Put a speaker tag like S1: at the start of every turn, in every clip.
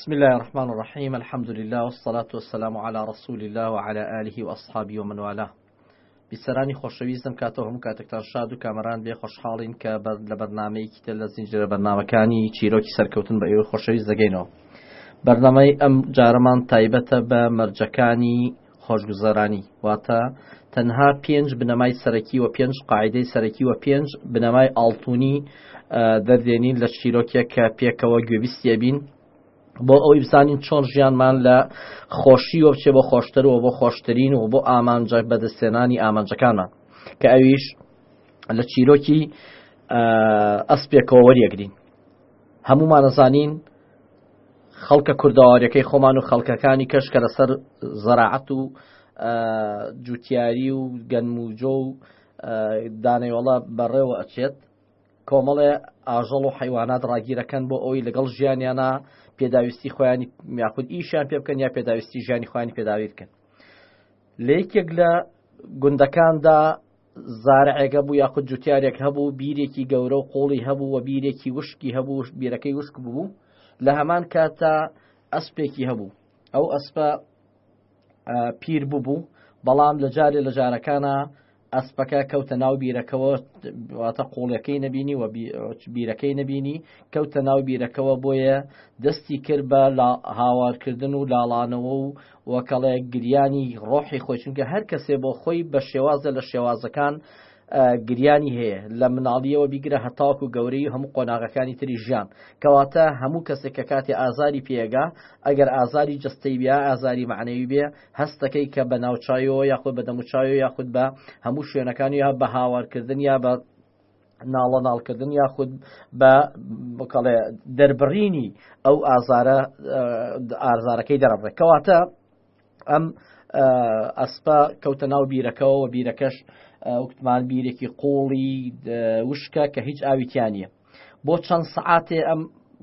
S1: بسم اللە الرحمن الرحیم الحمد للە والصلاة والسلام علی رسول اللە وعلی آله وأصحابه ومن والاه بیسەرانی خۆشەویستم کاتەوە هەموو کاتێکتان شاد و کامەران بێ خۆشحاڵین کە لە بەرنمەیەکی تر لە زیینجرە بەرنمەکانی چیرۆکی سەرکەوتن بە ئێوە خۆشەویست دەگەینەوە بەرنمەی ئەم جارەمان تایبەتە بە مەرجەکانی خۆشگوزەرانی، واتە، تەنها پێنج بنەمای سەرەکی و پێنج قاعدەی سەرەکی و پێنج بنەمای ئاڵتونی دەردێنین لە چیرۆکێک کە پێکەوە گوێبیستیە بین بۆ ئەوەی بزانین چۆن ژیانمان لە خۆشی و بچێ بۆ خۆشتر و بۆ خۆشترین و بۆ ئامانجە بەدەستێنانی ئامانجەکانمان کە ئەویش لە چیرۆکی ئەسپێکەوە وەریەگرین هەموومان ئەزانین خەڵکە کوردەواریەکەی خۆمان و خەڵکەکانی کەش کە لەسەر زەراعەت و جوتیاری و گەنموجۆ و دانەوەڵە بەڕێوە ئەچێت کۆمەڵێ ئاژەڵ و حیوانات ڕاگیرەکەن بۆ ئەوی لەگەڵ ژیانیانە پێداویستی خۆیانی یاخود ئیشیان پێ بکەن یا پێداویستی ژیانی خۆیانی پێداوی بکەن لە یەکێک لە گوندەکاندا زارعێک هەبوو یاخود جوتیارێک هەبوو بیرێکی گەورە و قوڵی هەبوو و بیرێکی وشکی هەبوو بیرەکەی وشک ببوو لە هەمان کاتە ئەسپێکی هەبوو ئەو ئەسپە پیر ببوو بەڵام لە جارێ لە جارەکانە ئەسپەکە کەوتە ناو بیرەکەەوە واتە قوڵەکەی نەبینی و بیرەکەی نەبینی کەوتە ناو بیرەکەەوە بۆیە دەستی کرد بە هاوارکردن و لاڵانەوە و وە کەڵێ گریانی ڕۆحی خۆی چونکە هەر کەسێ بۆ خۆی بە شێوازە لە شێوازەکان گریانی هەیە لە مناڵیەوە بیگرە هەتاک و گەورەی هەموو قۆناغەکانی تری ژیان کەواتە هەموو کەسێک کە کاتی ئازاری پێگا ئەگەر ئازاری جستەی بیا ئازاری معنەوی بێ هەستەکەی کە بە ناوچویەوە یاخود بە دەموچوی یاخود بە هەموو شوێنەکانی یا بە هاوارکردن یا بە ناڵە ناڵکردن یاخود بە بکەڵێ دەربڕینی ئەو ئازارە ئازارەکەی دەڕبێت کەواتە ئەم ئەسپە کەوتە ناو بیرەکەەوە بیرەکەش وتمان بیرێکی قوڵی وشکە کە هیچ ئاویتیانە بۆ چەند سعاتێ ئەم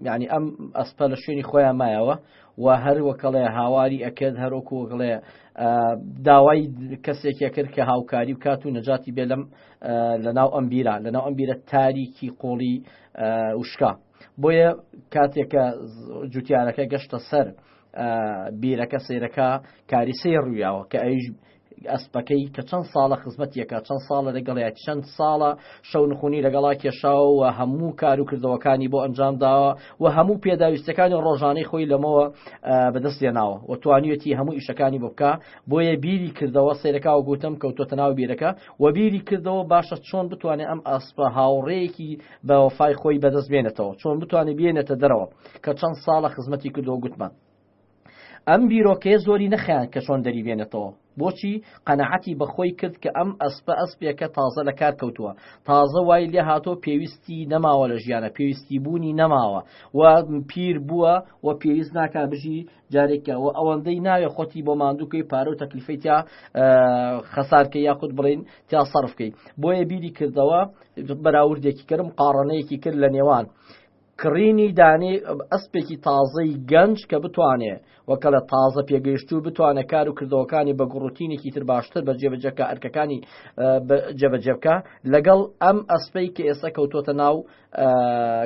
S1: یعنی ئەم ئەسپە لە شوێنی خۆیان مایەوە و هەر وەکەڵێ هاواری ئەکرد هەرۆکوەکڵێ داوای کەسێکێ کرد کە هاوکاری و کات و نەجاتی بێ لەم لەناو ئەم بیرە لەناو ئەم بیرە تاریکی قۆڵی وشکا بۆیە کاتێکە جوتیارەکە گەشتە سەر بیرەکە سیرەکە کاریسەی ڕویاوە کە ئەویش ئەسپەکەی کە چەند ساڵە خزمەتیەکە چەند ساڵە لەگەڵیان چەند ساڵە شەو نخونی لەگەڵا کێشاوە هەموو کار و کردەوەکانی بۆ ئەنجام داوە و هەموو پێداویستەکانی ڕۆژانەی خۆی لەمەوە بەدەست لێناوە و توانیەتی هەموو ئیشەکانی بۆ بکە بۆیە بیری کردەوە سێرەکەەوە گوتم کەوتۆتە ناو بیرەکە وە بیری کردەوە باشە چۆن بتوانێ ئەم ئەسپە هاوڕێیەکی بە وەفای خۆی بەدەست بێنێتەوە چۆن بتوانێ بێنێتە دەرەوە کە چەند ساڵە خزمەتی کردەوە گوتمان ئەم بیرۆکەیە زۆری نەخیان کە چۆن دەری بێنێتەوە بۆچی قەنەعەتی بەخۆی کرد کە ئەم ئەسپە ئەسپێکە تازە لە کار کەوتووە تازە وای لێ هاتۆ پێویستی نەماوە لە ژیانە پێویستی بوونی نەماوە و پیر بووە و پێویست ناکە بژی جارێ کە وە ئەوەندەی ناوێ خۆتی بۆ ماندووکەی پارە و تەکلیفی تیا خەسارکە یاخود بڵین تیا سەرفکەی بۆیە بیری کردەوە بەراوردێکی کردم قاڕەنەیەکی کرد لە نێوان کڕینی دانێ ئەسپێکی تازەی گەنج کە بتوانێ وەکە لە تازە پێگەیشتوو بتوانە کار و کردەوەکانی بە گوڕوتینێکی تر باشتر بە جێبەجەکە ئەرکەکانی جێبەجێبکە لەگەڵ ئەم ئەسپەی کە ئێستا کەوتۆتە ناو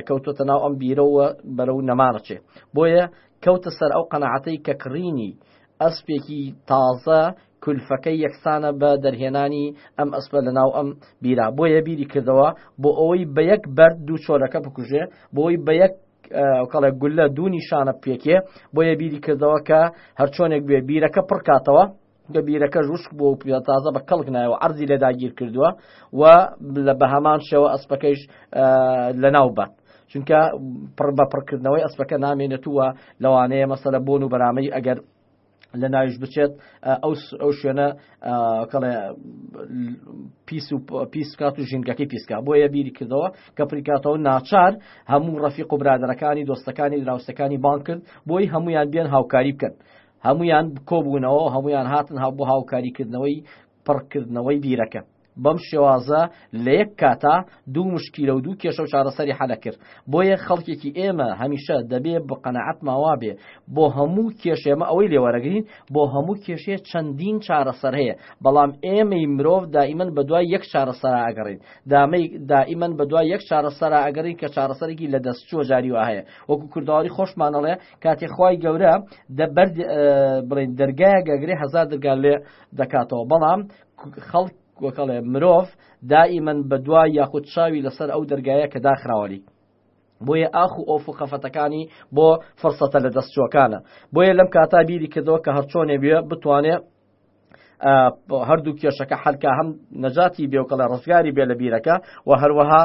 S1: کەوتۆتە ناو ئەم بیرەوە بەرەو نەمانەچێ بۆیە کەوتە سەر ئەو قەناعەتەی کە کڕینی ئەسپێکی تازە کولفەکەی یەکسانە بە دەرهێنانی ئەم ئەسپە لە ناو ئەم بیرە، بۆیە بیری کردەوە بۆ ئەوەی بە یەک بەرد دوو چۆلەکە بکوژێ، بۆی بە یەک کەڵێک گوللە دوو نیشانە بپێکێ، بۆیە بیری کردەوە کە هەرچۆنێک بێ بیرەکە پڕ کاتەوە. کە بیرەکەش وشک بووە و پێ تازە بە کەڵک نایەوە عەرزی لێ داگیر کردووە و لە بە هەمان شێوە ئەسپەکەیش لە ناو بات. چونکە پڕ بە پڕکردنەوەی ئەسپەکە نامێنێتووە لەوانەیە مەسەلە بۆن و بەرامەی ئەگەر لە ناویش بچێت ئەو شوێنە کەڵێ پیس و پیسکات و ژینگەکەی پیسکا بۆیە بیری کردەوە کە پریکاتەوە ناچار هەموو ڕەفی قوبرادەرەکانی دۆستەکانی دراوسەکانی بان کرد بۆی هەمویان بێن هاوکاری بکەن هەموویان کۆبوونەوە هەمویان هاتن هاو بۆ هاوکاریکردنەوەی پڕکردنەوەی بیرەکە بەم شێوازە لە یەک کاتا دوو مشکیلە و دوو کێشە و چارەسەری حەلە کرد بۆ یەک خەڵکێکی ئێمە هەمیشە دەبێ بە قەنەعەت ماوا بێ بۆ هەموو کێشێمە ئەوەی لێوەرەگرین بۆ هەموو کێشێ چەندین چارەسەر هەیە بەڵام ئێمەی مرۆڤ دائیمەن بە دوای یەک چارەسەر ئەگەڕین دامەی دائیمەن بە دوای یەک چارەسەر ئەگەڕین کە چارەسەرێکی لە دەست چوە جاری وە هەیە وەکو کوردەواری خۆشمانەڵێ کاتێ خوای گەورە دەبرد بڵین دەرگایە گەگرێ هەزار دەرگا لێ دەکاتەوە بەڵام خەڵک وەکەڵێ مرۆڤ دائیمەن بە دوای یاخود چاوی لەسەر ئەو دەرگایە کە داخراوەلی بۆیە ئاخ و ئۆف و خەفەتەکانی بۆ فرسەتە لە دەستچوەکانە بۆیە لەم کاتا بیری کردەوە کە هەرچۆنێ بێ بتوانێت هەردوو کێشەکە حەلکە هەم نەجاتی بێوکەڵە ڕزگاری بێ لە بیرەکە و هەروەها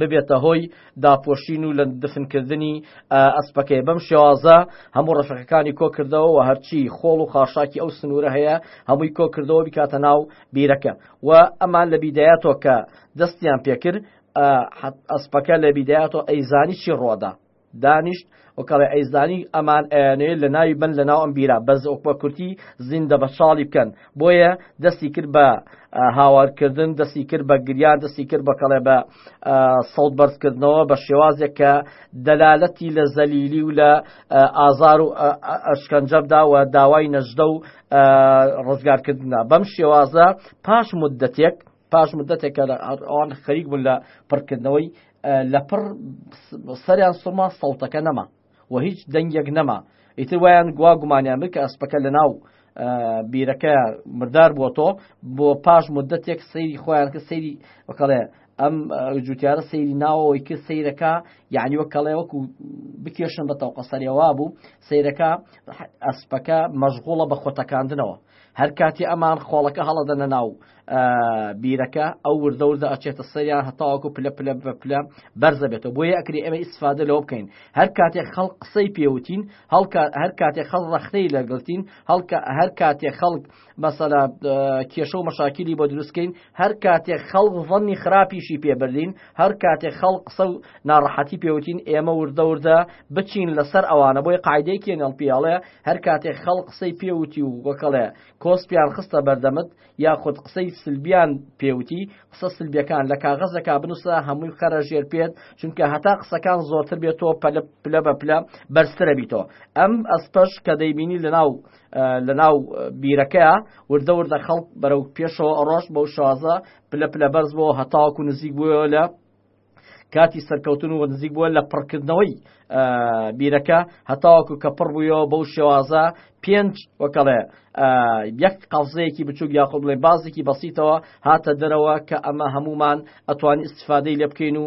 S1: ببێتە هۆی داپۆشین و لە دفنکردنی ئەسپەکەی بەم شێوازە هەموو ڕەفەکەکانی کۆکردەوە و هەرچی خۆڵ و خاشاکی ئەو سنوورە هەیە هەمووی کۆکردەوە بکاتە ناو بیرەکە و ئەمان لە بیدایەتۆ کە دەستیان پێکرد ئەسپەکە لە بیدایەتۆ ئەیزانی چی ڕۆدا دانیشت و کەڵێ ئەیزانی ئەمان ئەیانەوێ لە ناوی بەن لە ناو ئەم بیرە بەس وەک بە کورتی زیندە بە چاڵی بکەن بۆیە دەستی کرد بە هاوارکردن دەستی کرد بە گریان دەستی کرد بە کەڵێ بە سەوت بەرزکردنەوە بە شێوازێک کە دەلالەتی لە زەلیلی و لە ئازار و ئەشکەنجەبدا و داوای نەژدە و ڕزگارکردنە بەم شێوازە پاش مدەتێک پاش مدەتێک کە ئەوان خەریک بوون لە پڕکردنەوەی لە پڕ سەریان سوڕما سەڵتەکە نەما و هیچ دەنگێک نەما ئیتر وایان گوا گومانیان بکە ئەسپەکە لە ناو بیرەکە مردار بووە تۆ بۆ پاش مدەتێک سەیری خۆیان کە سەیری وەکەڵێ ئەم جوتیارە سەیری ناوەوەی کرد سیرەکە یعنی وەکەڵێ وەکو بکێشن بە تەوقە سەرەوە بوو سیرەکە ئەسپەکە مەژغوڵە بە خۆتەکاندنەوە هەر کاتی ئەمان خۆڵەکە هەڵەدەنە ناو بیرەکە ئەو وردە وردە ئەچێتە سەریان هەتاوەکو پلە پلە بە پلە بەرزە بێتەوە بۆیە ئەکری ئەمە ئیسفادە لەوە بکەین هەر کاتێک خەڵق قسەی پێوتین هەر کاتێک خەڵ ڕەخنەی لەگەڵتین هەڵکە هەر کاتێک خەڵک مەسەلا کێشە و مەشاکیلی بۆ دروستکەین هەر کاتێک خەڵق ڤەنی خراپیشی پێبردین هەر کاتێک خەڵق قسە و ناڕەحەتی پێوتین ئێمە وردە وردە بچین لەسەر ئەوانە بۆی قاعدەیەکی نەڵپیاڵێ هەر کاتێک خەڵق قسەی پێوتی و وەکەڵێ کۆسپیان خستە بەردەمت یاخود قسەی سلبیان پێ وتی قسە سلبیەکان لە کاغەزەکە بنووسە هەمووی بخەرە ژێر پێت چونکە هەتا قسەکان زۆرتر بێتەوە پەلە پلە بە پلە بەرزترە بیتەوە ئەم ئەسپەش کە دەیبینی لەناو لەناو بیرەکەیە وردە وردە خەڵک بەرەو پێشەوە ئەڕۆژ بەو شازە پلە پلە بەرز بۆ هەتاوەکو نزیک بووەوە لە کاتی سەرکەوتن و نزیک بووە لە پڕکردنەوەی بیرەکە هەتاوەکو کە پڕ بوویەوە بەو شێوازە پێنج وەکەڵێ یەک قەفزەیەکی بچووک یاخود بڵێ بازێکی بەسیتەوە هاتە دەرەوە کە ئەمە هەمومان ئەتوانی استفادەی لێ بکەین و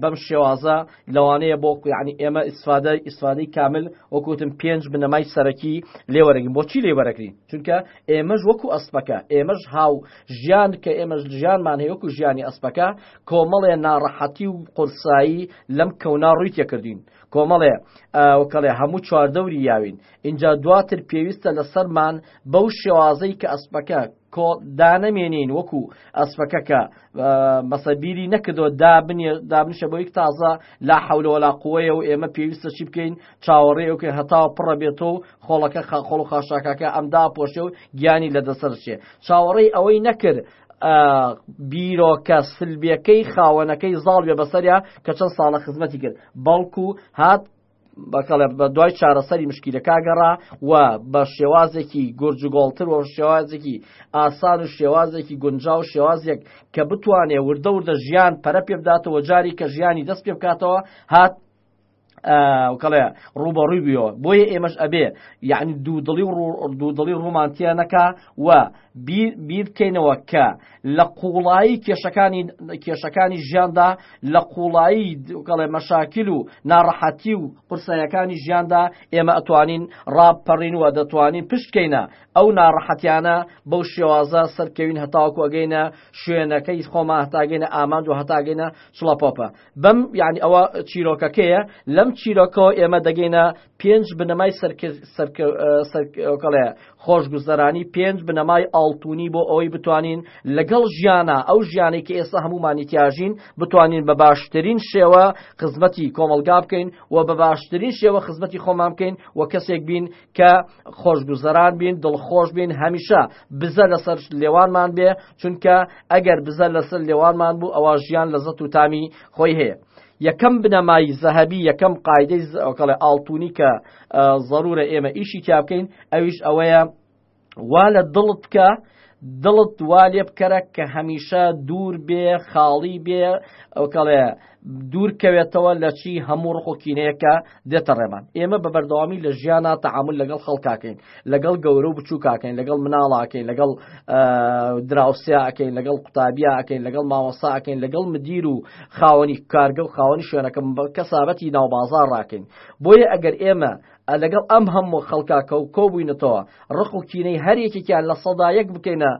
S1: بەم شێوازە لەوانەیە بۆ ینی ئێمە استفادە ئیسفادەی کامل وەکوتم پێنج بنەمای سەرەکی لێوەرەگین بۆچی لێوەرەکرین چونکە ئێمەش وەکو ئەسپەکە ئێمەش هاو ژیان کە ئێمەش ژیانمان هەیە وەکو ژیانی ئەسپەکە کۆمەڵێ ناڕەحەتی و قورسایی لەم کەونا ڕووی تێکردوین کۆمەڵێ ئەوکەڵێ هەموو چواردەوری یاوین اینجا دواتر پێویستە لە سەرمان بەو شێوازەی کە ئەسپەکە دانەمێنین وەکو ئەسپەکە کە مەسەبیری نەکردەوە دابنیشە بۆ یەک تازە لا حولەوەلا قوەیە و ئێمە پێویستە چی بکەین چاوەڕێ ئەوکە هەتاوە پڕە بێتەوە و خۆڵەکە خاخۆڵ و خاشاکەکە ئەمدا پۆشە و گیانی لە دەسەرچێ چاوەڕێی ئەوەی نەکرد بیرۆکە سلبیەکەی خاوەنەکەی زاڵ بێ بەسەریا کە چەند ساڵە خزمەتی کرد بەڵکو هات بەکەڵێ بە دوای چارەسەری مشکیلەکە گەڕا و بە شێوازێکی گورجگۆڵتر و شێوازێکی ئاسان و شێوازێکی گونجا و شێوازێک کە بتوانێ وردە وردە ژیان پەرە پێ بداتەوە جاری کە ژیانی دەست پێ بکاتەوە هات کەڵێ ڕوبەڕووی بووەوە بۆیە ئێمەش ئەبێ یعنی دوودڵی و دوودڵی ڕومانتیە نەکا و بیر بکەینەوە کە لە قوڵایی کێشەکانی کێشەکانی ژیاندا لە قوڵایی کەڵێ مەشاکیل و ناڕەحەتی و قورسایەکانی ژیاندا ئێمە ئەتوانین ڕاپەڕین و دەتوانین پشتکەینە ئەو ناڕەحەتیانە بەو شێوازە سەرکەوین هەتاوکو ئەگەینە شوێنەکەی خۆمان هەتاگەینە ئامانج و هەتاگەینە چڵەپۆپە بەم یعنی ئەوە چیرۆکەکەیە لەم چیرۆکەوە ئێمە دەگەینە پێنج بنەمای سەرکەڵێ خۆشگوزەرانی پێنج بنەمای ئاڵتونی بۆ ئەوەی بتوانین لەگەڵ ژیانە ئەو ژیانێک کە ئێستا هەمومانی تیاژین بتوانین بە باشترین شێوە خزمەتی کۆمەلگا بکەین و بە باشترین شێوە خزمەتی خۆمان بکەین و کەسێک بین کە خۆشگوزەران بین دڵخۆش بین هەمیشە بزە لەسەر لێوانمان بێ چونکە ئەگەر بزە لەسەر لێوانمان بوو ئەوە ژیان لە زەت و تامی خۆی هەیە یەکەم بنەمای زەهبی یەکەم قاعدەی ئەوکەڵێ ئاڵتونی کە ضرورە ئێمە ئیشی تیا بکەین ئەویش ئەوەیە وا لە دڵت بکە دڵت وا لێ بکەرە کە هەمیشە دوور بێ خاڵی بێ ئەو کەڵێ دوورکەوێتەوە لە چی هەموو ڕخۆکینەیەکە دێتە ڕێمان ئێمە بە بەردەوامی لە ژیانە تەعامل لەگەڵ خەڵکاکەین لەگەڵ گەورە و بچووکاکەین لەگەڵ مناڵاکەین لەگەڵ دراوسیاکەین لەگەڵ قوتابیاکەین لەگەڵ مامۆساکەین لەگەڵ مدیر و خاوەنی کارگە و خاوەنی شوێنەکەم کەسابەتی ناوبازار ڕاکەین بۆیە ئەگەر ئێمە لەگەڵ ئەم هەموو خەڵکە کەوکۆ بووینەتەوە ڕق و کینەی هەر یەکێکیان لە سەدا یەک بکەینە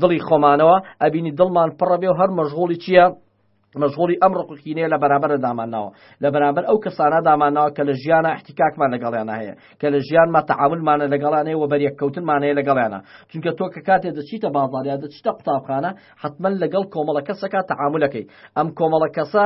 S1: دڵی خۆمانەوە ئەبینی دڵمان پڕەبێ و هەر مەژغوڵی چییە؟ مەژغوڵی ئەم ڕقوکینەیە لە بەرامبەرە دامانناوە لە بەرامبەر ئەو کەسانە دامانناوە کە لە ژیانە احتیکاکمان لەگەڵیانە هەیە کە لە ژیانمە تەعاملمانە لەگەڵانەیە و بەریەککەوتنمانەیە لەگەڵیانە چونکە تۆ کە کاتێ دەچیتە بازاریان دەچیتە قوتابخانە حتمما لەگەڵ کۆمەڵە کەسەکە تەعاملەکەی ئەم کۆمەڵە کەسە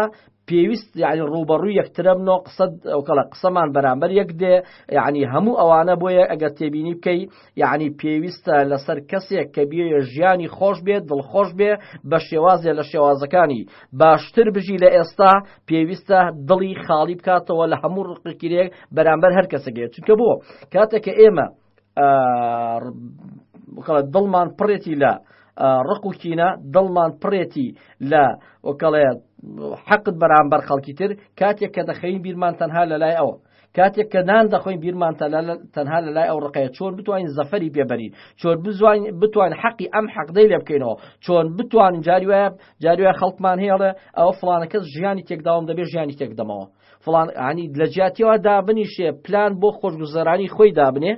S1: پێویست یانی ڕووبەڕووی یەکترەبنۆ قسە ئەوکەڵە قسەمان بەرامبەر یەک دێ یعنی هەموو ئەوانە بۆیە ئەگەر تێبینی بکەی یعنی پێویستە لەسەر کەسێک کە بێ ژیانی خۆش بێت دڵخۆش بێ بە شێوازێ لە شێوازەکانی باشتر بژی لە ئێستا پێویستە دڵی خاڵی بکاتەوە لە هەموو ڕقکرێک بەرامبەر هەر کەسەگەێت چونکە بۆ کاتێکە ئێمە دڵمان پڕێتی لە ڕق و کینە دڵمان پڕێتی لە وەکەڵێ حەقت بەرامبەر خەڵکی تر کاتێک کە دەخەین بیرمان تەنها لە لای ئەوە کاتێک کە نان دەخۆین بیرمان تەنها لە لای ئەو ڕقەیە چۆن بتوانین زەفەری پێبەرین چۆن بزوین بتوان حەقی ئەم حەقدەی لێ بکەینەوە چۆن بتوانین جاری وایە جاری وای خەڵکمان هێڵێ ئەو فلانەکەس ژیانی تێکداوام دەبێت ژیانی تێکدەمەوە فڵان عنی لە جیاتیەوە دابنیشێ پلان بۆ خۆشگوزەرانی خۆی دابنێ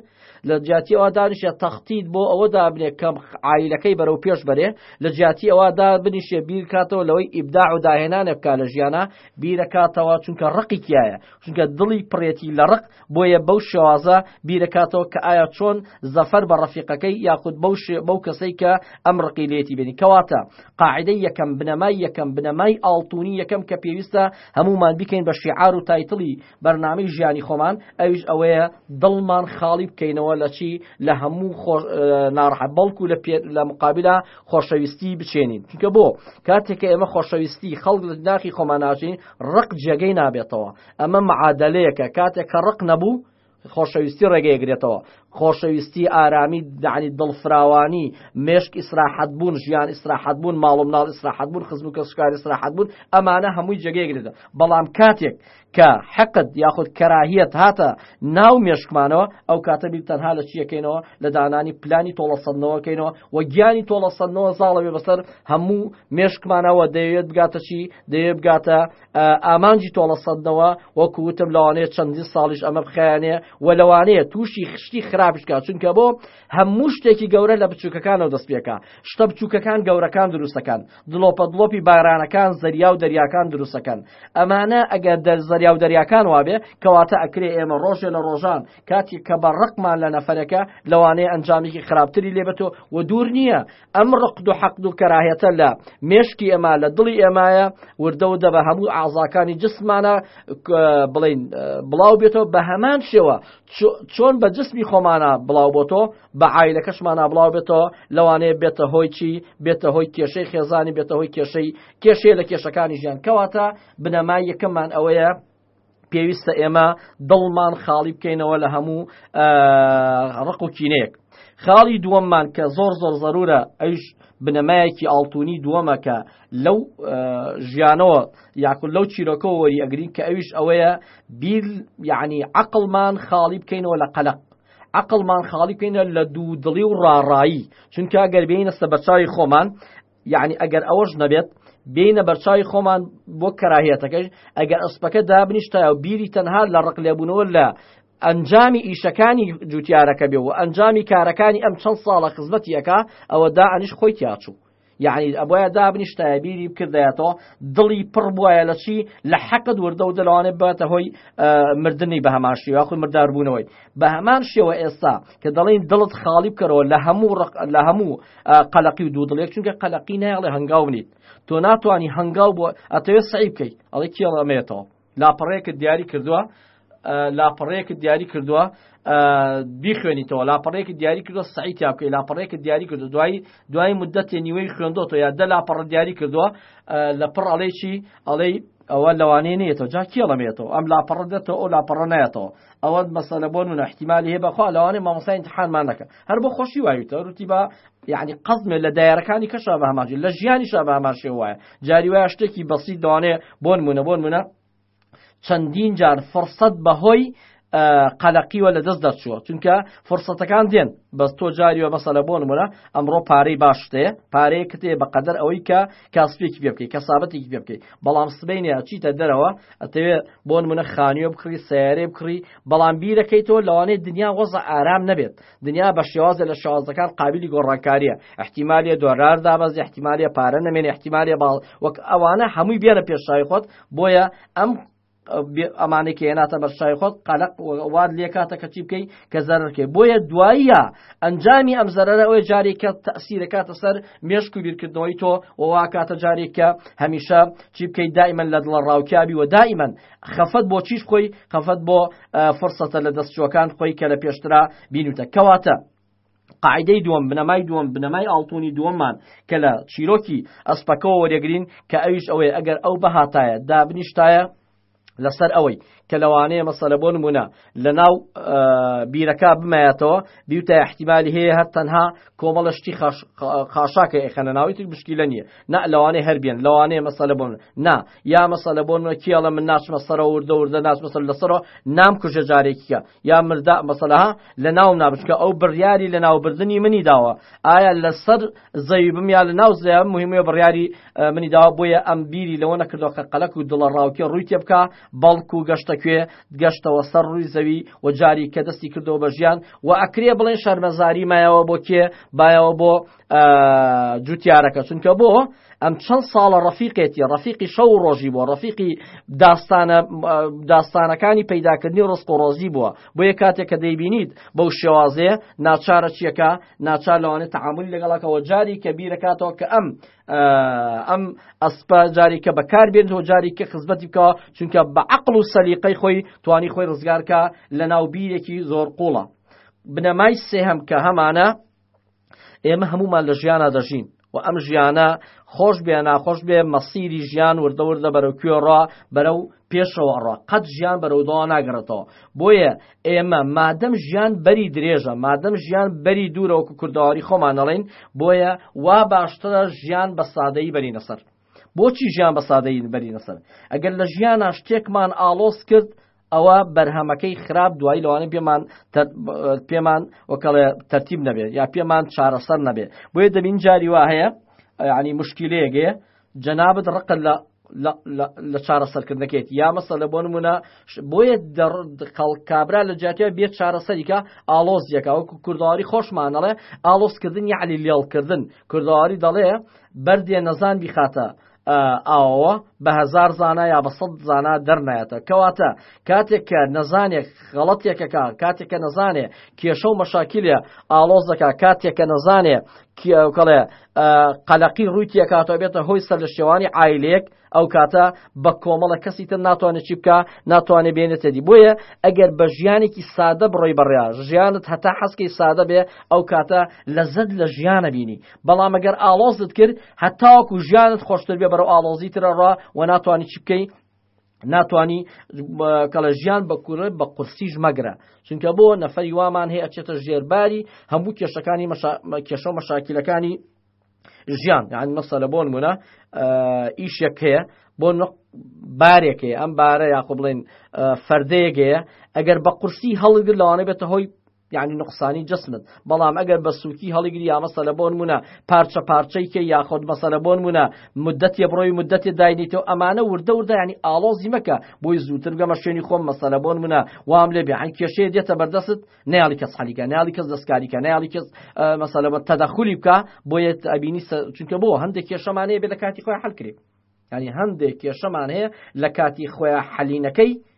S1: لە جیاتی ئەوە دانیشە تەختیت بۆ ئەوە دابنێ کەم ئایلەکەی بەرەو پێش بەرێ لە جیاتی ئەوە دا بنیشێ بیرکاتەوە لەوەی ئیبدا و داهێنانە بکە لە ژیانە بیرەکاتەوە چونکە ڕقیکایە چونکە دڵی پڕێتی لە ڕق بۆیە بەو شێوازە بیرەکاتەوە کە ئایا چۆن زەفەر بە ڕەفیقەکەی یاخود بەو شێ بەو کەسەی کە ئەم ڕقی لێتی بێنی کەواتە قاعدەی یەکەم بنەمای یەکەم بنەمای ئاڵتونی یەکەم کە پێویستە هەموومان بیکەین بە شیعار و تایتڵی بەرنامەی ژیانی خۆمان ئەویش ئەوەیە دڵمان خاڵی بکەینەوە لە چی لە هەموو ناڕح بەڵکو لە پێ لە مقابلە خۆشەویستی بچێنین چونکە بۆ کاتێکە ئێمە خۆشەویستی خەڵک لە ناخی خۆمان ناچین ڕق جێگەی نابێتەوە ئەمە معادەلەیەکە کاتێک کە ڕق نەبوو خۆشەویستی ڕێگەیەگرێتەوە خۆشەویستی ئارامی دانی دڵفراوانی مێشک ئیسراحەت بوون ژیان ئیسراحەت بوون ماڵ و مناڵ ئیسراحەت بوون خزم و کەسکار ئیسراحەت بوون ئەمانە هەمووی جێگەیەگرێتە بەڵام کاتێک کە حەقت یاخود کەراهیت هاتە ناو مێشکمانەوە ئەو کاتە بیر تەنها لە چیەکەینەوە لە دانانی پلانی تۆڵەسەندنەوەکەینەوە و گیانی تۆڵەسەندنەوە زاڵەوێ بەسەر هەموو مێشکمانەوە دەیەوێت بگاتە چی دەیە بگاتە ئامانجی تۆڵەسەندنەوە وەکو وتم لەوانەیە چەندین ساڵیش ئەمە بخیانێ و لەوانەیە تووشی خشتی خراپشکا چونکە بۆ هەموو شتێکی گەورە لە بچووکەکانەوە دەست پێکا شتە بچووکەکان گەورەکان دروستەکان دڵۆپە دڵۆپی بارانەکان زەریا و دەریاکان دروستەکەن ئەمانە ئەگەر دەر زەریا و دەریاکان وابێ کەواتە ئەکرێ ئێمە ڕۆژێ لە ڕۆژان کاتێک کە بە ڕقمان لە نەفرەکە لەوانەیە ئەنجامێکی خراپتری لێبێتەوە و دوور نییە ئەم ڕقد و حەقد و کەراهەتە لە مێشکی ئێمە لە دڵی ئێمایە وردە و دەبە هەموو ئازاکانی جسمانە بڵین بڵاو بێتەوە بە هەمان شێوە چۆن بە جسمی خۆمانە بڵاو بۆتۆ بە ئایلەکەشمانە بڵاو بێتەوە لەوانەیە بێتە هۆی چی بێتە هۆی کێشەی خێزانی بێتە هۆی کێشەی کێشەیە لە کێشەکانی ژیان کەواتە بنەمای یەکەمان ئەوەیە پێویستە ئێمە دڵمان خاڵی بکەینەوە لە هەموو ڕق و کینەیەک خاڵی دووەممان کە زۆر زۆر زەرورە ئەوش بنەمایەکی ئاڵتونی دووەمەکە لەو ژیانەوە یاکل لەو چیرۆکە وەری ئەگرین کە ئەوش ئەوەیە بیر یعنی عقلمان خاڵی بکەینەوە لە قەلق عقلمان خاڵی بکەینە لە دوو دڵی و ڕاڕایی چونکە گەربینە سەبەرچوی خۆمان یەعنی ئەگەر ئەوەش نەبێت بێینە بەرچاوی خۆمان بۆ کەراهیەتەکەش ئەگەر ئەسپەکە دابنیشتایە و بیری تەنها لە ڕق لێبوونەوە لە ئەنجامی ئیشەکانی جوتیارەکە بێ و ئەنجامی کارەکانی ئەم چەند ساڵە خزمەتیەکە ئەوە دا ئەنیش خۆی تیاچوو یعنی ئەبە دابنیشتایە بیری بکردایەتەوە دڵی پڕ بواە لە چی لە حەقت وردە و دەلوانێ باتە هۆی مردنی بە هەمان شێوە خۆی مرداربوونەوەی بە هەمان شێوە ئێستا کە دەڵین دڵت خاڵی بکەرەوە لە هەموو لە هەموو قەلەقی و دوو دڵێک چونکە قەلەقی نایڵێ هەنگاو نیت تۆ ناتوانانی هەنگاو بۆ ئەتەوێت سعی بکەیت ئەڵی کێڵەمێتەوە لاپەڕەیەکە دیاری کردووە لاپەڕەیەکە دیاری کردووە بیخوێنیتەوە لاپەڕێکی دیاری کردو سعی تیاکەی لاپەڕێکی دیاری کردو دوایی دوای مدەتێ نیوەی خوێندۆتۆ یا دە لاپەڕ دیاری کردووە لە پڕ ئەڵێکی ئەڵێ ئەوە لەوانەیە نێتەوە جا کێڵەمێتەوە ئەم لاپەڕ دێتەوە ئەو لاپەڕە نایەتەوە ئەوە مەسەلە بۆن و نەحتیمالی هەیە بەخوا لەوانێ مامۆسای انتحانمان نەکە هەر بۆ خۆشی وایوتە روتی بە یعنی قەزمێ لە دایرەکانی کەشا بە هەماژی لە ژیانی شا بە هەماشێ وایە جاری وایە شتێکی بەسی دەوانێ بۆن مونە بۆن منە چەندین جار فرسەت بەهۆی قەلەقیوە لە دەست دەرچووە چونکە فرسەتەکان دێن بەس تۆ جاریوە مەسەلە بۆن منە ئەمڕۆ پارەی باشتێ پارەیە کتێ بەقەدەر ئەوەی کە کاسپێکی پێ بکەیت کەسابەتێکی پێ بکەیت بەڵام سبینێ چیتە دەرەوە ئەتەوێ بۆن منە خانیوە بکڕی سیارێ بکڕی بەڵام بیرەکەیتەوە لەوانەیە دنیا وەزع ئارام نەبێت دنیا بە شێوازێ لە شێوازەکان قابلی گۆڕانکاریە ئیحتیمالیە دۆرار دابەزێ ئیحتیمالیە پارە نەمێنێ ئیحتیمالیە باڵ وەک ئەوانە هەمووی بێنە پێش چاوی خۆت بۆیە ئەم ئەمانەی کە هێناتە بەر چاوی خۆت قەلەق واد لێ کاتە کە چی بکەی کە زەرەرکەی بۆیە دواییە ئەنجامی ئەم زەرەرە ئەوەی جارێک کە تەسیرە کاتە سەر مێشک و بیرکردنەوەی تۆ ووا کاتە جارێک کە هەمیشە چی بکەیت دائیمەن لە دڵە ڕاوکیابی و دائیمەن خەفەت بۆ چیش خۆی خەفەت بۆ فرسەتە لە دەستچوەکان خۆی کە لە پێشترا بینوتە کەواتە قاعدەی دووەم بنەمای دووەم بنەمای ئاڵتونی دووەممان کە لە چیرۆکی ئەسپەکەەوە وەرەگرین کە ئەویش ئەوەی ئەگەر ئەو بەهاتایە دابنیشتایە لەسەر ئەوەی کە لەوانەیە مەسەلە بۆ نمونە لە ناو بیرەکە بمایەتەوە بیوتە احتیممالی هەیە هەر تەنها کۆمەڵە شتی خاشاکە ئێخەنە ناوی تر بشکیلە نییە نا لەوانەیە هەربیێن لەوانەیە مەسەلە بۆن نا یا مەسەلە بۆ نۆکییاڵە من ناچمە سەرەوە وردە وردە ناچمە سەر لەسەرەوە نام کوژە جارێکیکە یا مردا مەسەلەها لە ناوم نابچکە ئەو بڕیاری لە ناوبردننی منی داوە ئایا لەسەر زەوی بم یا لە ناو زەیە مهمە بڕیاری منی داوە بۆیە ئەم بیری لەوە نەکردەوە کە قەلەک و دڵە ڕاوکە ڕووی تێ بکە بەڵکو گەشتە کوێ گەشتەوە سەر ڕووی زەوی و جاری کە دەستی کردەوە بە ژیان و ئەکرێ بڵێن شەرمەزاری مایەوە بۆ کێ بایەوە بۆ جوتیارەکە چونکە بۆ ئەم چەند ساڵە ڕەفیقێتی ڕەفیقی شەو ڕۆژی بۆ ڕەفیقی داستانەکانی پەیداکردنی ڕسق و ڕۆزی بووە بۆ یە کاتێک کە دەیبینیت بەو شێوازێ ناچارە چیەکە ناچار لەوانێ تعامل لەگەڵەکەەوە جاری کە بیرەکاتەوە کە ئەم ئەم ئەسپە جاری کە بەکار بێن هۆ جاری کە خزمەتی بکەوە چونکە بە عقل و سەلیقەی خۆی توانی خۆی ڕزگارکە لە ناو بیرێکی زۆر قوڵە بنەمای سێهم کە هەمانە ئێمە هەمومان لە ژیانا دەژین و ئەم ژیانە خۆش بێ ناخۆش بێ مەسیری ژیان وردە وردە بەرەو کوێڕا بەرەو پێشەوە ڕا قەت ژیان بەرەوداوا ناگەڕێتەوە بۆیە ئێمە مادەم ژیان بەری درێژە مادەم ژیان بەری دوورەوەکو کوردەواری خۆمانەڵین بۆیە وا باشترە ژیان بە سادەی بەرینە سەر بۆچی ژیان بە سادەی بەرینە سەر ئەگەر لە ژیانە شتێکمان ئاڵۆز کرد ئەوە بەرهەمەکەی خراپ دوایی لەوانەیە پێمان پێمان وەکەڵێ تەرتیب نەبێت یا پێمان چارەسەر نەبێت بۆیە دەبین جاری وا هەیە ینی مشکلەیەگەیە جەنابەت ڕقل لە لە چارەسەرکردنەکەیت یا مەسە لە بۆ نمونە بۆیە کابرا لە جاتیا بێت چارەسەریکە ئالۆز یەکە وەکو کوردواری خۆشمانەڵێ ئالۆزکردن یعلی لێڵکردن کوردواری دەڵێ بەردێ نەزان بیخاتە ئاوەوە بە هەزار زانا یا بە سەد زانا دەرنایەتە کەواتە کاتێک کە نەزانێک غەڵەتێکەکە کاتێک کە نەزانێ کێشە و مەشاکیلێ ئاڵۆز دەکا کاتێک کە نەزانێ کڵێ قەلەقی ڕووی تێکاتەوە بێتە هۆی سەر لە شێوانی ئایلێک ئەو کاتە بە کۆمەڵە کەسی تر ناتوانێت چی بکە ناتوانێت بێنێتە دی بۆیە ئەگەر بە ژیانێکی سادە بڕۆی بەڕێ ژیانت هەتا حەسکی سادە بێ ئەو کاتە لە زەد لە ژیانە بینی بەڵام گەر ئاڵۆزت کرد هەتاوەکو ژیانت خۆشتر بێ بەرەو ئاڵۆزی ترەڕا و ناتوانانی چی بکەی ناتانی کەڵە ژیان بە کوورە بە قورسیش مەگرە چونکە بۆ نەفەری وامان هەیە ئەچێتە ژێرباری هەموو کێشەکانی کێشە و مەشاکیلەکانی ژیان یان مەسە لە بۆن منە ئیشێک هەیە بۆ بارێکەیە ئەم بارە یاخۆ بڵێن فەردەیەگەیە ئەگەر بە قورسی هەڵگر لەوانە بێتە هۆی یانی نوقسانی جسمت بەڵام ئەگەر بە سووکی هەڵیگری یا مەسەلە بۆن مونە پارچە پارچەی کە یاخۆت مەسەلە بۆن مونە مدەتێ بڕۆی مدەتێ داینیتەوە ئەمانە وردە وردە ینی ئاڵۆزی مەکە بۆی زووتر گەمە شوێنی خۆم مەسەلە بۆن مونە وام لێ بێعن کێشەیە دێتە بەردەست ناڵی کەس حەلیگە ناڵی کەس دەستکاریکە ناڵی کەس مەسەلە بە تەدەخلی بکە بۆیە ئەبینی چونکە بۆ هەندێک کێشەمانەیە بێ لە کاتی خۆی حەلکرێت ینی هەندێک کێشەمان هەیە لە کاتی خۆیان حەلینەکەی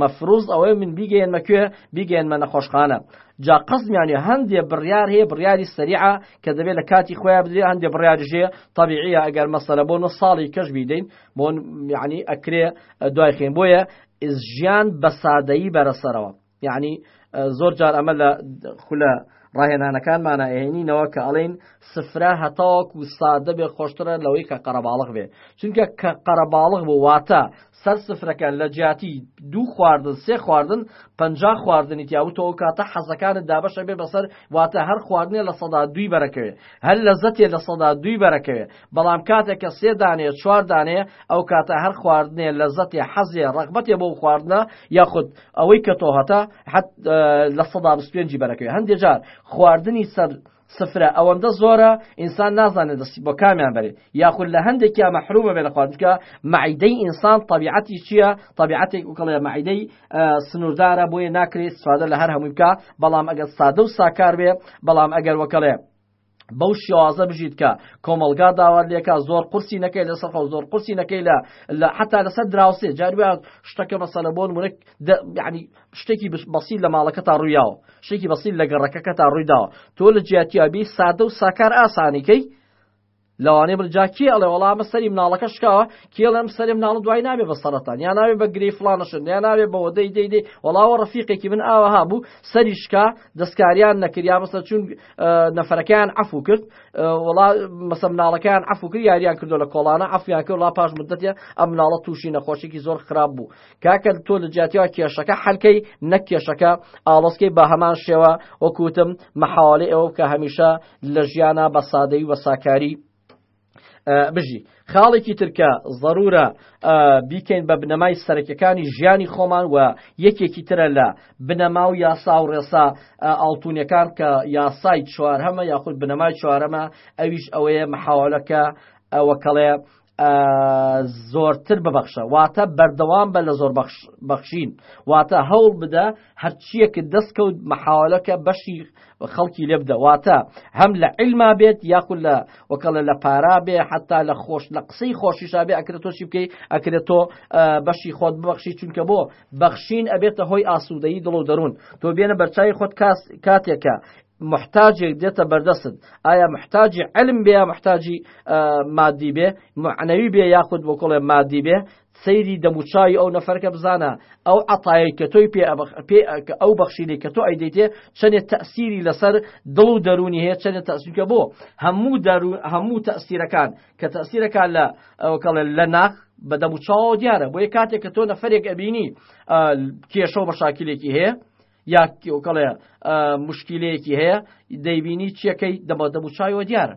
S1: مەفروز ئەوەی من بیگەیەنمە کوێ بیگەیەنمە نەخۆشخانە جا قەزمیان یە هەندێ بڕیار هەیە بڕیاری سەریعە کە دەبێت لە کاتی خۆیان بدرێ هەندێ بڕیارژێ طبیعە ئەگەر مەسەلە بۆ نە ساڵی کەش بیدەین بۆ یعنی ئەکرێ دوای خێن بۆیە ژیان بە سادەیی بەرەسەرەوە یەعنی زۆر جار ئەمە لە خولە ڕاهێنانەکانمانە ئەهێنینەوە کە ئەڵین سفرە هەتاوەک و سادە بێ خۆشترە لەوەی کە قەرەباڵغ بێ چونکە کە قەرەباڵغ بوو واتە سەر سفرەکان لە جیاتی دوو خواردن سێ خواردن پنج خواردنی تیاوتۆ ئەو کاتە حەزەکانت دابەشە بێ بەسەر واتە هەر خواردنێ لە سەدا دوی بەرەکەوێ هەر لە زەتێ لە سەدا دوی بەرەکەوێ بەڵام کاتێک کە سێ دانێ چوار دانێ ئەو کاتە هەر خواردنێ لە زەتێ حەزێ ڕغبەتێ بۆ خواردنە یاخود ئەوەی کە تۆ هەتا حەت لە سەدا بستێنجی بەرەکەی هەندێک جار خواردنی سەر سفرە ئەوەندە زۆرە ئینسان نازانێت دەستی بۆ کامیان بەرێت یاخود لە هەندێکیا مەحرومە بێ لە خواردکە معیدەی ئینسان طبیعەتی چییە طبیعەتێک وکڵێ معیدەی سنووردارە بۆیە ناکرێت سوادە لە هەر هەمووی بکە بەڵام ئەگەر سادە و ساکار بێ بەڵام ئەگەر وەکەڵێ بەو شێوازە بژیت کە کۆمەلگا داوات لێکا زۆر قورسی نەکەی لە سەرخەو زۆر قورسی نەکەی لە لە حتا لەسەر دراوسێ جاروێ شتەکە مەسەلە بۆن منە ینی شتێکی بەسی لە ماڵەکە تا ڕوویاوە شتێکی بەسی لە گەڕەکەکە تا ڕوویداوە تۆ لە جیاتیابی سادە و ساکار ئاسانیکەی لەوانەیە برجا کێ ئەڵێ وەڵامە سەری مناڵەکە شکاوە کێڵێم سەری مناڵ دوای نابێ بە سەرەتان یا ناوێ بە گری فلانەشن یا ناوێ بە وەدەی دەیدەی وەڵاوە ڕفیقێکی من ئاوەها بوو سەری شکا دەستکاریان نەکریا مەسە چون نەفرەکەیان عفو کرد وڵا مەسە مناڵەکەیان عفو کرد یاریان کردو لە کۆڵانە عفویان کرد لا پاش مدەتە ئەم مناڵە تووشی نەخۆشیی زۆر خراپ بوو کاکە تۆ لە جاتیەوە کێشەکە حەلکەی نەک کێشەکە ئاڵۆسکەی بە هەمان شێوە وەکوتم مەحاڵی ئەوە کە هەمیشە لە ژیانە بە سادەی وەساکاری بژی خاڵێکی ترکە ضرورە بیکەین بە بنەمای سەرەکەکانی ژیانی خۆمان و یەکێکی ترە لە بنەما و یاسا و ڕێسا ئاڵتونەکان کە یاسای چوار هەمە یاخود بنەمای چوارەمە ئەویش ئەوەیە مححاولەکە ئەوە کەڵێ زۆرتر ببەخشە واتە بەردەوام بە لە زۆر بەخشین واتە هەوڵ بدە هەرچیەکت دەست کەوت مەحاولەکە بەشی خەڵکی لێ بدە واتە هەم لە علما بێت یاخود لە وەکەڵە لە پارا بێ حتا لە خۆش لە قسەی خۆشیشا بێ ئەکرێت تۆشی بکەی ئەکرێت تۆ بەشی خۆت ببەخشی چونکە بۆ بەخشین ئەبێتە هۆی ئاسوودەی دڵ و دەروون تۆ بێنە بەرچوی خۆت کاس کاتێکە محتاجێک دێتە بەردەستت ئایا محتاجی علم بێ محتاجی مادی بێ معنەوی بێ یاخود بۆ کۆڵێ مادی بێ سەیری دەموچاوی ئەو نەفەر کە بزانە ئەو عەتایەی کە تۆی پێ ئەبخ پێ ئەکە ئەو بەخشینەی کە تۆ ئەیدەیتێ چەنێ تەئسیری لەسەر دڵ و دەروونی هەیە چەنێ تەئسیرکە بۆ هەموو دەروون هەموو تەئسیرەکان کە تەئسیرەکان لە ئەوکەڵێ لە ناخ بە دەموچاوەوە دیارە بۆیە کاتێک کە تۆ نەفەرێک ئەبینی کێشە و مەشاکلێکی هەیە یاکەڵێ مشکلەیەکی هەیە دەیبینی چیەکەی دەمە دەموچاوەوە دیارە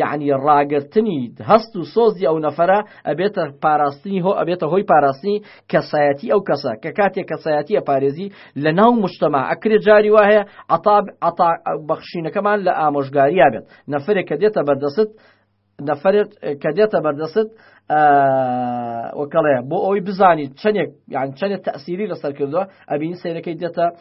S1: یەعنی ڕاگرتنی هەست و سۆزی ئەو نەفرە ئەبێتە پاراستنی هۆ ئەبێتە هۆی پاراستنی کەسایەتی ئەو کەسە کە کاتێک کەسایەتیە پارێزی لە ناو مشتەما ئەکرێ جاری وایە عتاب عتا بەخشینەکەمان لە ئامۆژگاریا بێت نەفرێک کە دێتە بەردەست نەفرێت کە دێتە بەردەست وەکەڵەیە بۆ ئەوی بزانیت چەندێک یان چەندێک تەسیری لەسەر کردووە ئەبینی سیرەکەی دێتە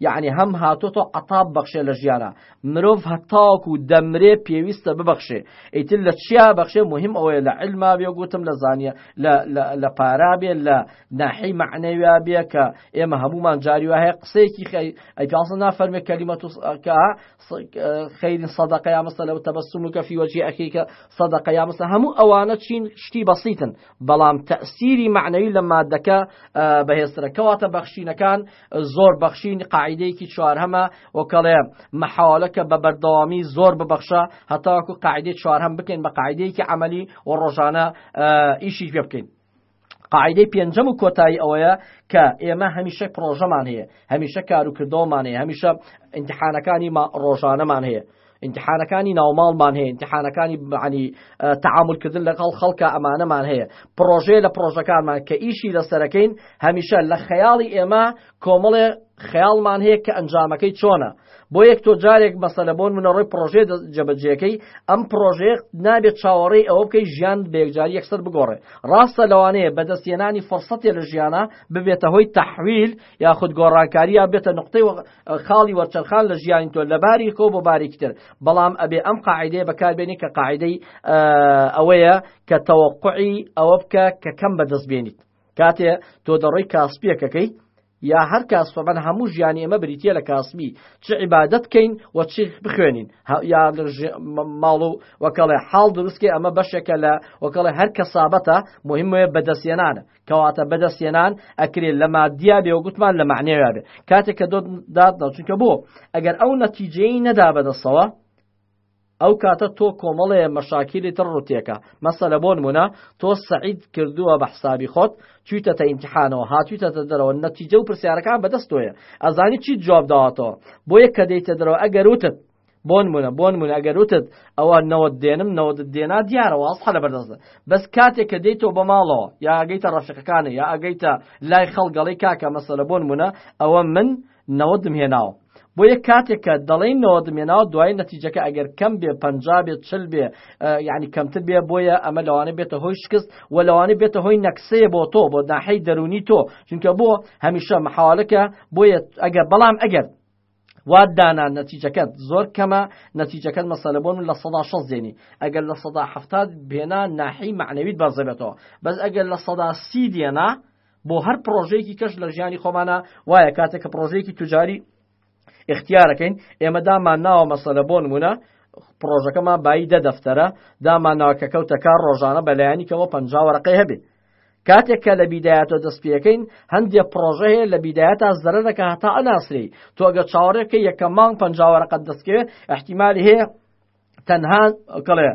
S1: یەعنی هەم هاتۆتۆ عەتاب بەخشێ لە ژیانا مرۆڤ هەتاوەکو دەمرێ پێویستە ببەخشێ ئیتر لە چیا بەخشێ موهیم ئەوەیە لە علما بێ گوتم لە زانیە لە پارا بێ لە ناحی معنەویا بێ کە ئێمە هەمومان جاری وە هەیە قسەیەکی خی ئەی پیاسە نافەرمێ کەلیمە خیری صدقە یا مەسە لە تەبەسم و کەفی وەجی ئەخیکە صدقە یا مەسە هەموو ئەوانە چین شتی بەسیتن بەڵام تەسیری معنەوی لە مادەکە بەهێسترە کەواتە بەخشینەکان زۆر بەخشین قاعدەیەکی چوارهەمە و کەڵێ مەحاڵە کە بە بەردەوامی زۆر ببەخشە هەتاکو قاعدەی چوارهەم بکەین بە قاعدەیەکی عملی و ڕۆژانە ئیشیش پێ بکەین. قاعدەی پێنجەم و کۆتایی ئەوەیە کە ئێمە هەمیشە پرۆژەمان هەیە هەمیشە کاروکردەوەمان هەیە هەمیشە امتحانەکانی ڕۆژانەمان هەیە ئینتحانەکانی ناوماڵمان هەیە ئینتحانەکانی بەعنی تەعاملکردن لەگەڵ خەڵکە ئەمانەمان هەیە پڕۆژەیە لە پڕۆژەکانمان کە ئیشی لەسەرەکەین هەمیشە لە خەیاڵی ئێمە کۆمەڵێ خەیاڵمان هەیە کە ئەنجامەکەی چۆنە بۆ یەک تۆ جارێک مەسەلە بۆن منەڕۆی پرۆژێ جەبەجیەکەی ئەم پرۆژێک نابێت چاوەڕێی ئەوە بکەی ژیان بێکجاری یەکسەر بگۆڕێ ڕاستە لەوانەیە بەدەستێنانی فرسەتێ لە ژیانە ببێتە هۆی تەحویل یاخود گۆڕانکاریان بێتە نقطەی خاڵی وەرچەرخان لە ژیانی تۆ لە باری کۆ بۆ بارێکی تر بەڵام ئەبێ ئەم قاعدەیە بەکاربێنی کە قاعدەی ئەوەیە کە تەوەقعی ئەوە بکە کە کەم بەدەست بێنیت کاتێ تۆ دەڕۆی کاسپیەکەکەی یا هەر کاس فەبەن هەموو ژیانی ئێمە بریتە لە کاسبی چ عیبادت بکەین و چی بخوێنین یا ماڵ و وەکەڵێ حاڵ دروستکە ئەمە بەشێکە لە وەکەڵێ هەر کەسابەتە مهمە بەدەستێنانە کەواتە بەدەست هێنان ئەکرێت لە مادیا بێ و گوتمان لە معنێویا بێ کاتێک کە دۆت دادنەوە چونکە بۆ ئەگەر ئەو نەتیجەی نەدا بەدەستەوە ئەو کاتە تۆ کۆمەڵێ مەشاکیلی تر ڕوتێکە مەسە لە بۆن مونە تۆ سعید کردووە بە حسابی خۆت چویتە تە ئیمتحانەوە هاتوویتە تە دەرەوە نەتیجە و پرسیارەکان بەدەست تۆیە ئەزانی چی جواب داواتەوە بۆ یە کە دەیتە دەرەوە ئەگەر وتت بۆن منە بۆن منە ئەگەر وتت ئەوە نەوەت دێنم نەوەت دێنا دیارە واستە لە بەردەستە بەس کاتێک کە دەیتەوە بە ماڵەوە یا ئەگەیتە ڕەفقەکانە یا ئەگەیتە لای خەڵگەڵی کاکە مەسەلە بۆن منە ئەوە من نەوەدم هێناوە بۆ یە کاتێک کە دەڵێن نەوەدمێناوە دوای نەتیجەکە ئەگەر کەم بێ پ بێ چل بێ یعنی کەمتر بێ بۆیە ئەمە لەوانە بێتە هۆی شکست و لەوانە بێتە هۆی نەکسەیە بۆ تۆ بۆ داحی دەرونی تۆ چونکە بۆ هەمیشە مححاالەکە بۆیە ئەگەر بەڵام ئەگەر وا دانا نەتیجەکەت زۆر کەمە نەتیجەکەت مەسەلە بۆن لە سەدا شەست دێنی ئەگەر لە سەدا هەفتاد بێنا ناحی معنەویت بەزەبێتەوە بەس ئەگەر لە سەدا سی دێنا بۆ هەر پرۆژەیەکی کەش لە ژیانی خۆمانە وایە کاتێک کە پرۆژەیەکی توجاری اختیارەکەین ئێمە دامان ناوە مەسەلە بۆ نمونە پرۆژەکەمان بایی دە دەفتەرە دامانناوە کە کەوتە کار ڕۆژانە بەلایەنیکەوە پنجاوەڕقی هەبێ کاتێک کە لە بیدایەتەوە دەست پێەکەین هەندێک پرۆژە هەیە لە بیدایەتا زەرەکە هەتا ئەناسری تۆگە چاوەڕێکە یەکە مانگ پەنجاوەرەقەت دەستکەوێت احتیممالی هەیە تەنها کڵێ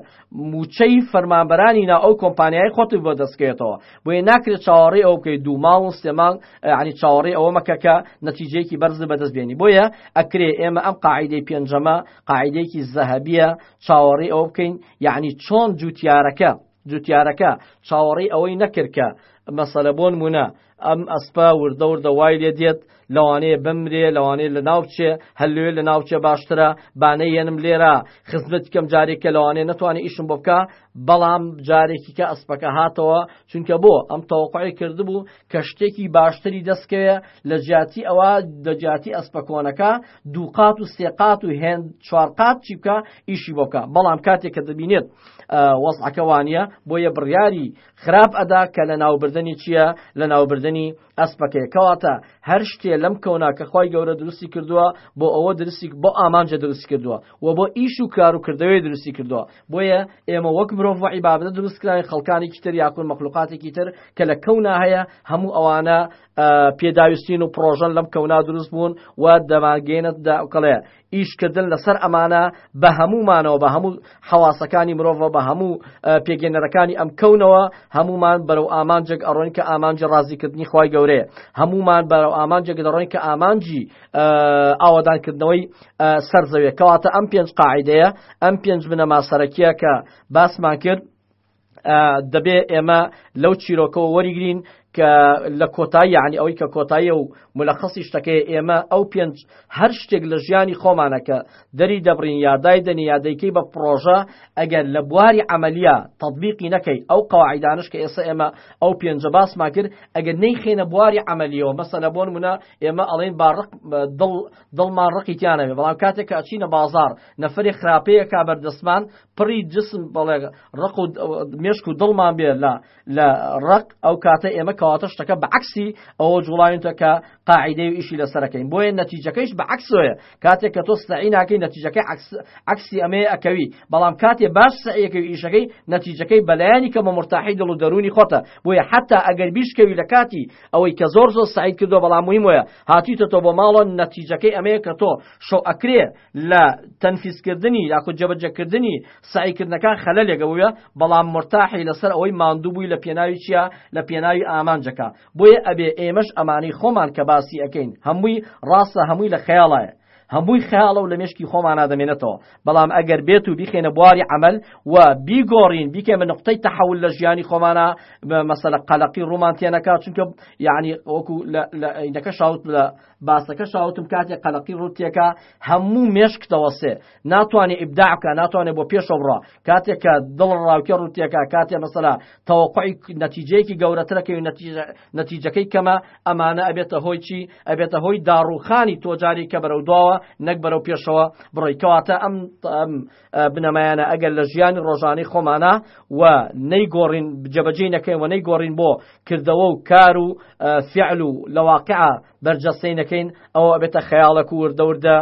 S1: موچەی فەرمانبەرانی نا ئەو کۆمپانیای خۆتی بۆ دەستکەوێتەوە بۆیە ناکرێت چاوەڕێ ئەو بکەیت دوو ماڵ و سێمان عنی چاوەڕێ ئەوە مەکەکە نەتیجەیەکی بەرز بەدەست بێنی بۆیە ئەکرێ ئێمە ئەم قاعدەی پێنجەمە قاعدەیەکی زەهبیە چاوەڕێ ئەو بکەین یعنی چۆن جوتیارەکە جوتیارەکە چاوەڕێی ئەوەی نەکرد کە مەسەلە بۆنمونە ئەم ئەسپە وردە وردە وای لێ دێت لەوانەیە بمرێ لەوانەیە لە ناوچێ هەر لەوێ لە ناوچێ باشترە بانەیەنم لێرە خزمەت کەم جارێکە لەوانەیە نتوانێت ئیشم بۆ بکە بەڵام جارێکی کە ئەسپەکە هاتەوە چونکە بۆ ئەم تەوقعی کردبوو کە شتێکی باشتری دەستکەوێ لە جیاتی ئەوە دەجیاتی ئەسپەکۆنەکە دووقات و سێقات و هێند چوارقات چی بکە ئیشی بۆکە بەڵام کاتێک کە دەبینێت وەزعەکە وانە بۆیە بڕیاری خراپ ئەدا کە لە ناوبردنی چییە لە ناوبردنی ئەسپەکەی کەواتە هەر شتێ لەم کەونا کە خی گەورە دروستی کردووە بۆ ئەوە درستی بۆ ئامانجە دروست کردووە و بۆ ئیش و کار و کردەوەی درستی کردووە بۆیە ئێمە وەک مرۆڤ وعی بابدە دروستکراین خەڵکانێکی تر یاخود مەخلوقاتێکی تر کە لە کەونا هەیە هەموو ئەوانە پێداویستین و پرۆژن لەم کەونا دروست بوون و دەماگەێنت داکەڵێ ئیش کردن لەسەر ئەمانە بە هەموومانەوە بە هەموو حواسەکانی مرۆڤە بە هەموو پێگەێنەرەکانی ئەم کەونەوە هەمومان بەرەو ئامانجێک ئەڕۆین کە ئامانجی ڕازیکردنی خی گەورەیە هەمومان بەرەو ئامانجێک دەڕۆین کە ئامانجی ئاوادانکردنەوەی سەرزەوێ کەواتە ئەم پێنج قاعدەیە ئەم پێنج بنەما سەرەکیە کە باسمان کرد دەبێ ئێمە لەو چیرۆکەوە وەریگرین کە لە کۆتایی عنی ئەوەی کە کۆتاییە و ملەخەسی شتەکەی ئێمە ئەو پێنج هەر شتێک لە ژیانی خۆمانەکە دەری دەبرین یادای دەنی یادەیکەی بە پرۆژە ئەگەر لە بواری عملیە تطببیقی نەکەی ئەو قاعدانش کە ئێستا ئێمە ئەو پێنجە باسمان کرد ئەگەر نەیخێنە بواری عملیەوە مەسەلە بۆن منە ئێمە ئەڵین باڕق دڵ دڵمان ڕقیتیانەوێ بەڵام کاتێک کاچینە بازار نەفرێ خراپەیە کا بەردەستمان پڕی جسم بەڵێ ڕق و مێشک و دڵمان بێ لە لە ڕق ئەو کاتە ئێمە کەواتە شتەکە بە عکسی ئەوە جوڵاوینتە کە قاعدەی ئیشی لەسەرەکەین بۆیە نەتیجەکەیش بە عکسۆیە کاتێک کە تۆ سعی ناکەی نەتیجەکەی عکسی ئەمێ ئەکەوی بەڵام کاتێ باش سعیەکەی ئیشەکەی نەتیجەکەی بەلایانی کەمە مرتاحی دڵ و دەرونی خۆتە بۆیە حتا ئەگەر بیشکەوی لە کاتی ئەوەی کە زۆر زۆر سعید کردو بەڵام مهمە هاتیتە تۆ بۆ ماڵۆن نەتیجەکەی ئەمەیە کە تۆ شەو ئەکرێ لە تەنفیسکردنی یاخود جەبەجەکردنی سعیکردنەکان خەلەلێگە بووە بەڵام مرتاحی لەسەر ئەوەی ماندوو بووی لە پێناوی چیە لە پێناوی ئامانجەکە بۆیە ئەبێ ئێمەش ئەمانەی خۆمان کە باسی ئەەکەین هەمووی ڕاستە هەمووی لە خەیاڵایە هەمووی خەیاڵە و لە مشکی خۆمانە دەمێنێتەوە بەڵام ئەگەر بێت و بیخێنە بواری عمل و بیگۆڕین بیکەمە نقطەی تحول لە ژیانی خۆمانە مەسەلە قەلقی ڕوومان تێنەکە چونکە یعنی وەکو لەەکە شاوت لە باسەکەش ئاوتم کاتێ قەلەقی ڕوت تێکا هەموو مێشک دەوەسێ ناتوانێ ئیبداعکە ناتوانێ بۆ پێشە بڕە کاتێک کە دڵ ڕاوکە ڕوت تێکا کاتێ مەسەلا تەوەقعی نەتیجەیەکی گەورەترەکەی نەتیجەکەی کەمە ئەمانە ئەبێتە هۆی چی ئەبێتە هۆی داڕوخانی تۆجاری کە بەرەو دواوە نەک بەرەو پێشەوە بڕیکەواتە ئەم بنەمایانە ئەگەر لە ژیانی ڕۆژانەی خۆمانە و نەیگۆڕین جەبەجێ نەکەین و نەیگۆڕین بۆ کردەوە و کار و فعل و لە واقع بەرجەستەی نەکەین ئەوە ئەبێتە خەیاڵەک و وردەوردە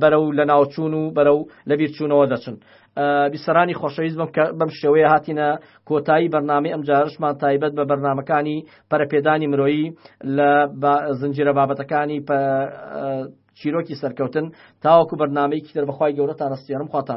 S1: بەرە و لە ناوچوون و بەرە و لەبیر چوونەوە دەچن. بیسەرانی خۆشەویست بم کە بەم شێوەیە هاتینە کۆتایی بەرنامی ئەم جارشمان تایبەت بە بەرنمەکانی پەرەپێدانی مرۆیی لە زنجیرە بابەتەکانی چیرۆکی سەرکەوتن تاوەکو بەرنامەیەکی تر بەخوای گەورەتان ئەستێرم خواتان